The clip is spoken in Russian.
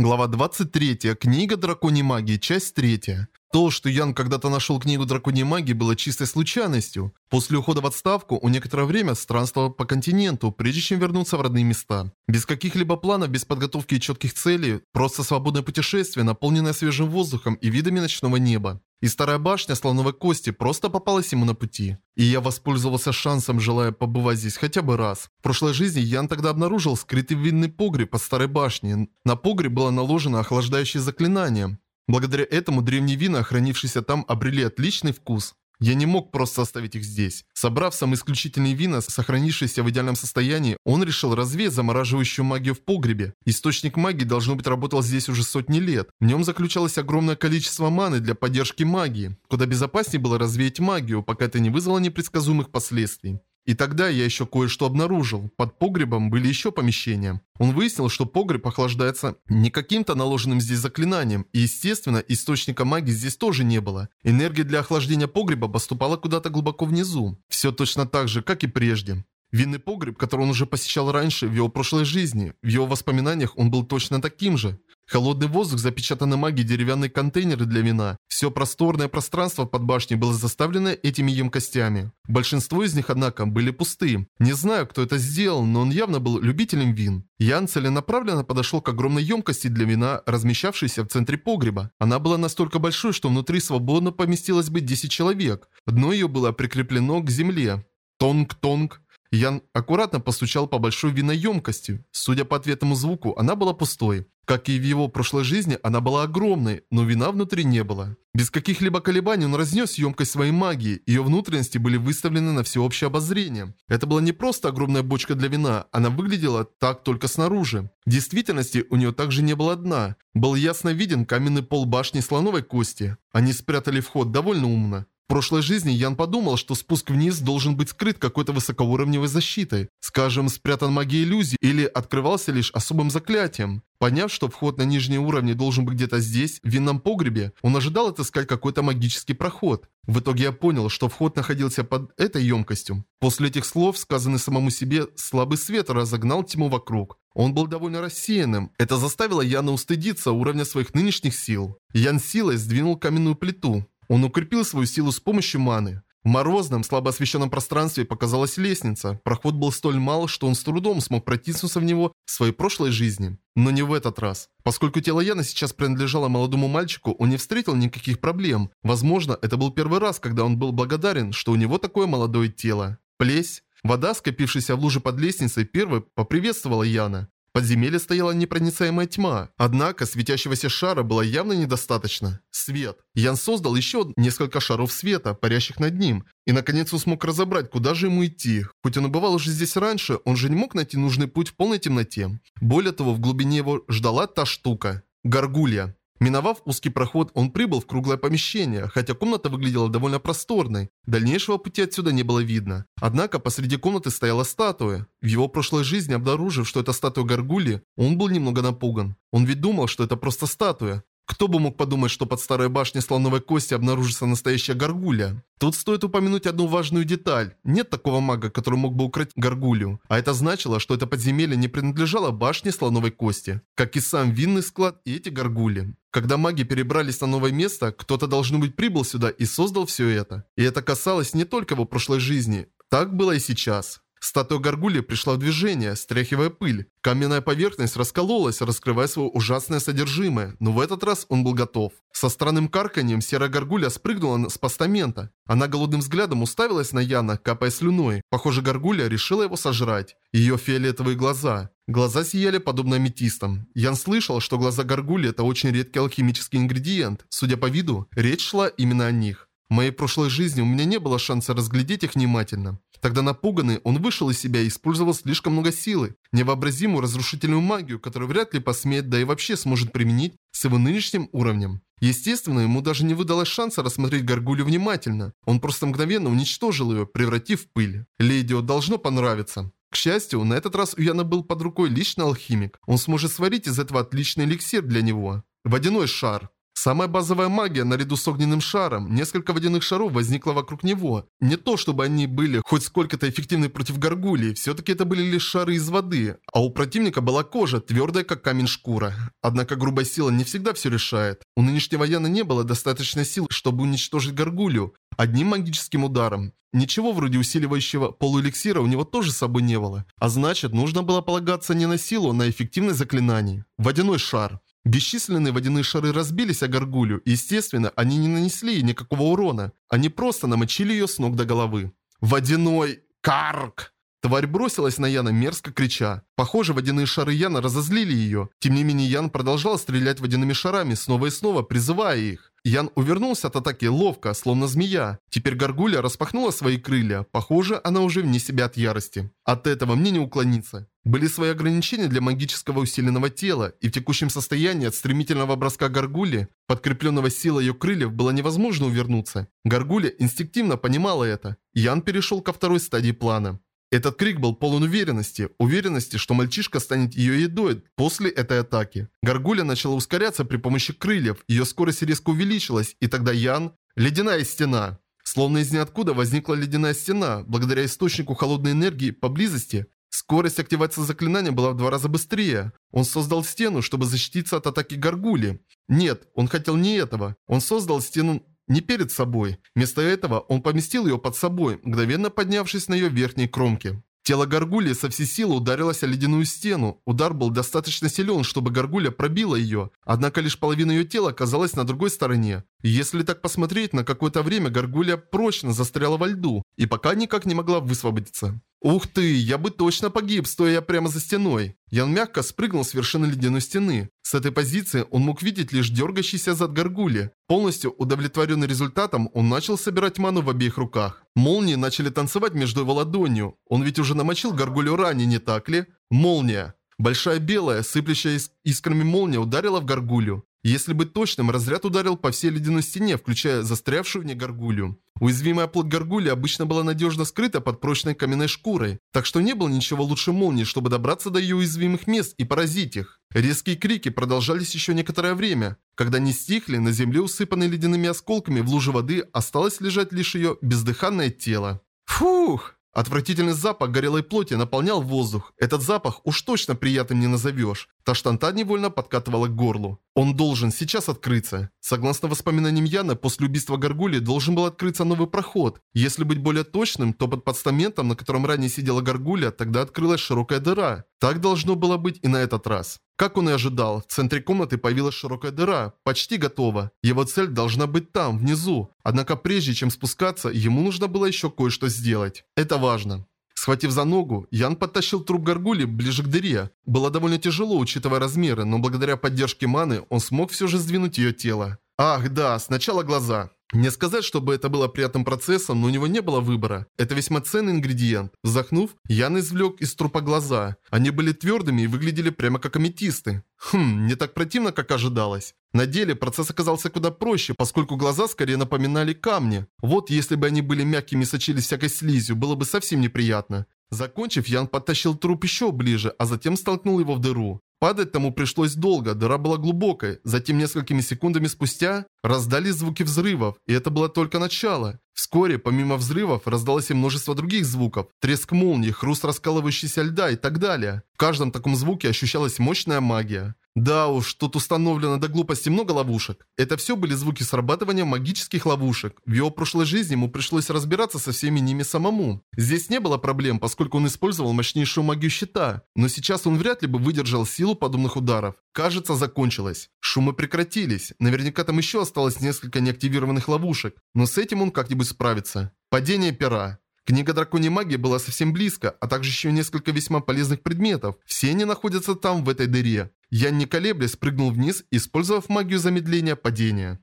Глава 23. Книга драконьей магии. Часть 3. То, что Ян когда-то нашел книгу драконьей магии, было чистой случайностью. После ухода в отставку он некоторое время странствовал по континенту, прежде чем вернуться в родные места. Без каких-либо планов, без подготовки и четких целей, просто свободное путешествие, наполненное свежим воздухом и видами ночного неба. И старая башня слоновой кости просто попалась ему на пути. И я воспользовался шансом, желая побывать здесь хотя бы раз. В прошлой жизни Ян тогда обнаружил скрытый винный погреб под старой башней. На погреб было наложено охлаждающее заклинание. Благодаря этому древние вина, хранившиеся там, обрели отличный вкус. Я не мог просто оставить их здесь. Собрав самые исключительные вина, сохранившиеся в идеальном состоянии, он решил развеять замораживающую магию в погребе. Источник магии, должно быть, работал здесь уже сотни лет. В нем заключалось огромное количество маны для поддержки магии. Куда безопаснее было развеять магию, пока это не вызвало непредсказуемых последствий. И тогда я еще кое-что обнаружил. Под погребом были еще помещения. Он выяснил, что погреб охлаждается не каким-то наложенным здесь заклинанием, и, естественно, источника магии здесь тоже не было. Энергия для охлаждения погреба поступала куда-то глубоко внизу. Все точно так же, как и прежде. Винный погреб, который он уже посещал раньше в его прошлой жизни, в его воспоминаниях он был точно таким же. Холодный воздух, запечатанный магией деревянные контейнеры для вина. Все просторное пространство под башней было заставлено этими емкостями. Большинство из них, однако, были пусты. Не знаю, кто это сделал, но он явно был любителем вин. Ян целенаправленно подошел к огромной емкости для вина, размещавшейся в центре погреба. Она была настолько большой, что внутри свободно поместилось бы 10 человек. Дно ее было прикреплено к земле. Тонг-тонг. Ян аккуратно постучал по большой виноемкости. Судя по ответному звуку, она была пустой. Как и в его прошлой жизни, она была огромной, но вина внутри не было. Без каких-либо колебаний он разнес емкость своей магии, ее внутренности были выставлены на всеобщее обозрение. Это была не просто огромная бочка для вина, она выглядела так только снаружи. В действительности у нее также не было дна. Был ясно виден каменный пол башни слоновой кости. Они спрятали вход довольно умно. В прошлой жизни Ян подумал, что спуск вниз должен быть скрыт какой-то высокоуровневой защитой. Скажем, спрятан магией иллюзий или открывался лишь особым заклятием. Поняв, что вход на нижние уровни должен быть где-то здесь, в винном погребе, он ожидал отыскать какой-то магический проход. В итоге я понял, что вход находился под этой емкостью. После этих слов, сказанный самому себе, слабый свет разогнал тьму вокруг. Он был довольно рассеянным. Это заставило Яна устыдиться уровня своих нынешних сил. Ян силой сдвинул каменную плиту. Он укрепил свою силу с помощью маны. В морозном, слабо освещенном пространстве показалась лестница. Проход был столь мал, что он с трудом смог протиснуться в него в своей прошлой жизни. Но не в этот раз. Поскольку тело Яна сейчас принадлежало молодому мальчику, он не встретил никаких проблем. Возможно, это был первый раз, когда он был благодарен, что у него такое молодое тело. Плесь. Вода, скопившаяся в луже под лестницей, первой поприветствовала Яна подземелье стояла непроницаемая тьма, однако светящегося шара было явно недостаточно. Свет. Ян создал еще несколько шаров света, парящих над ним, и наконец он смог разобрать, куда же ему идти. Хоть он и бывал уже здесь раньше, он же не мог найти нужный путь в полной темноте. Более того, в глубине его ждала та штука. Гаргулья. Миновав узкий проход, он прибыл в круглое помещение, хотя комната выглядела довольно просторной. Дальнейшего пути отсюда не было видно. Однако посреди комнаты стояла статуя. В его прошлой жизни, обнаружив, что это статуя Гаргули, он был немного напуган. Он ведь думал, что это просто статуя. Кто бы мог подумать, что под старой башней слоновой кости обнаружится настоящая горгулья? Тут стоит упомянуть одну важную деталь. Нет такого мага, который мог бы укрыть горгулью. А это значило, что это подземелье не принадлежало башне слоновой кости. Как и сам винный склад и эти горгули. Когда маги перебрались на новое место, кто-то должно быть прибыл сюда и создал все это. И это касалось не только его прошлой жизни. Так было и сейчас. Статуя горгульи пришла в движение, стряхивая пыль. Каменная поверхность раскололась, раскрывая свое ужасное содержимое, но в этот раз он был готов. Со странным карканьем серая горгулья спрыгнула с постамента. Она голодным взглядом уставилась на Яна, капая слюной. Похоже, горгулья решила его сожрать. Ее фиолетовые глаза. Глаза сияли подобно аметистам. Ян слышал, что глаза горгульи – это очень редкий алхимический ингредиент. Судя по виду, речь шла именно о них. В моей прошлой жизни у меня не было шанса разглядеть их внимательно. Тогда напуганный, он вышел из себя и использовал слишком много силы, невообразимую разрушительную магию, которую вряд ли посмеет, да и вообще сможет применить с его нынешним уровнем. Естественно, ему даже не выдалось шанса рассмотреть Гаргулю внимательно. Он просто мгновенно уничтожил ее, превратив в пыль. Лейдио должно понравиться. К счастью, на этот раз у Яна был под рукой личный алхимик. Он сможет сварить из этого отличный эликсир для него. Водяной шар. Самая базовая магия наряду с огненным шаром, несколько водяных шаров возникло вокруг него. Не то, чтобы они были хоть сколько-то эффективны против горгулей, все-таки это были лишь шары из воды, а у противника была кожа, твердая как камень шкура. Однако грубая сила не всегда все решает. У нынешнего Яна не было достаточно сил, чтобы уничтожить горгулю, одним магическим ударом. Ничего вроде усиливающего полуэликсира у него тоже с собой не было. А значит, нужно было полагаться не на силу, а на эффективность заклинаний. Водяной шар. Бесчисленные водяные шары разбились о горгулю, и, естественно, они не нанесли ей никакого урона. Они просто намочили ее с ног до головы. Водяной карк! Тварь бросилась на Яна, мерзко крича. Похоже, водяные шары Яна разозлили ее. Тем не менее, Ян продолжал стрелять водяными шарами, снова и снова призывая их. Ян увернулся от атаки ловко, словно змея. Теперь Гаргулья распахнула свои крылья. Похоже, она уже вне себя от ярости. От этого мне не уклониться. Были свои ограничения для магического усиленного тела, и в текущем состоянии от стремительного броска Гаргули, подкрепленного силой ее крыльев, было невозможно увернуться. Гаргуля инстинктивно понимала это. Ян перешел ко второй стадии плана. Этот крик был полон уверенности, уверенности, что мальчишка станет ее едой после этой атаки. Гаргуля начала ускоряться при помощи крыльев, ее скорость резко увеличилась, и тогда Ян... Ледяная стена. Словно из ниоткуда возникла ледяная стена, благодаря источнику холодной энергии поблизости. Скорость активации заклинания была в два раза быстрее. Он создал стену, чтобы защититься от атаки Гаргули. Нет, он хотел не этого. Он создал стену не перед собой. Вместо этого он поместил ее под собой, мгновенно поднявшись на ее верхней кромке. Тело Гаргульи со всей силы ударилось о ледяную стену. Удар был достаточно силен, чтобы Гаргулья пробила ее, однако лишь половина ее тела оказалась на другой стороне. Если так посмотреть, на какое-то время Гаргулья прочно застряла во льду и пока никак не могла высвободиться. Ух ты, я бы точно погиб, стоя прямо за стеной. Ян мягко спрыгнул с вершины ледяной стены. С этой позиции он мог видеть лишь дергающийся зад горгули. Полностью удовлетворенный результатом, он начал собирать ману в обеих руках. Молнии начали танцевать между его ладонью. Он ведь уже намочил горгулю ранее, не так ли? Молния. Большая белая, сыплющая искрами молния ударила в горгулю. Если быть точным, разряд ударил по всей ледяной стене, включая застрявшую в ней горгулью. Уязвимая плоть горгули обычно была надежно скрыта под прочной каменной шкурой, так что не было ничего лучше молнии, чтобы добраться до ее уязвимых мест и поразить их. Резкие крики продолжались еще некоторое время. Когда не стихли, на земле, усыпанной ледяными осколками, в луже воды осталось лежать лишь ее бездыханное тело. Фух! Отвратительный запах горелой плоти наполнял воздух. Этот запах уж точно приятным не назовешь. Таштанта невольно подкатывала к горлу. Он должен сейчас открыться. Согласно воспоминаниям Яны, после убийства Гаргули должен был открыться новый проход. Если быть более точным, то под постаментом, на котором ранее сидела Гаргуля, тогда открылась широкая дыра. Так должно было быть и на этот раз. Как он и ожидал, в центре комнаты появилась широкая дыра, почти готова. Его цель должна быть там, внизу. Однако прежде чем спускаться, ему нужно было еще кое-что сделать. Это важно. Схватив за ногу, Ян подтащил труп горгули ближе к дыре. Было довольно тяжело, учитывая размеры, но благодаря поддержке маны он смог все же сдвинуть ее тело. Ах да, сначала глаза. Не сказать, чтобы это было приятным процессом, но у него не было выбора. Это весьма ценный ингредиент. Вздохнув, Ян извлек из трупа глаза. Они были твердыми и выглядели прямо как аметисты. Хм, не так противно, как ожидалось. На деле процесс оказался куда проще, поскольку глаза скорее напоминали камни. Вот если бы они были мягкими и сочились всякой слизью, было бы совсем неприятно. Закончив, Ян подтащил труп еще ближе, а затем столкнул его в дыру. Падать тому пришлось долго, дыра была глубокой. Затем несколькими секундами спустя раздались звуки взрывов, и это было только начало. Вскоре, помимо взрывов, раздалось и множество других звуков. Треск молнии, хруст раскалывающейся льда и так далее. В каждом таком звуке ощущалась мощная магия. Да уж, тут установлено до глупости много ловушек. Это все были звуки срабатывания магических ловушек. В его прошлой жизни ему пришлось разбираться со всеми ними самому. Здесь не было проблем, поскольку он использовал мощнейшую магию щита. Но сейчас он вряд ли бы выдержал силу подобных ударов. Кажется, закончилось. Шумы прекратились. Наверняка там еще осталось несколько неактивированных ловушек. Но с этим он как-нибудь справится. Падение пера. Книга драконьей магии была совсем близко, а также еще несколько весьма полезных предметов. Все они находятся там, в этой дыре. Я не колеблясь прыгнул вниз, использовав магию замедления падения.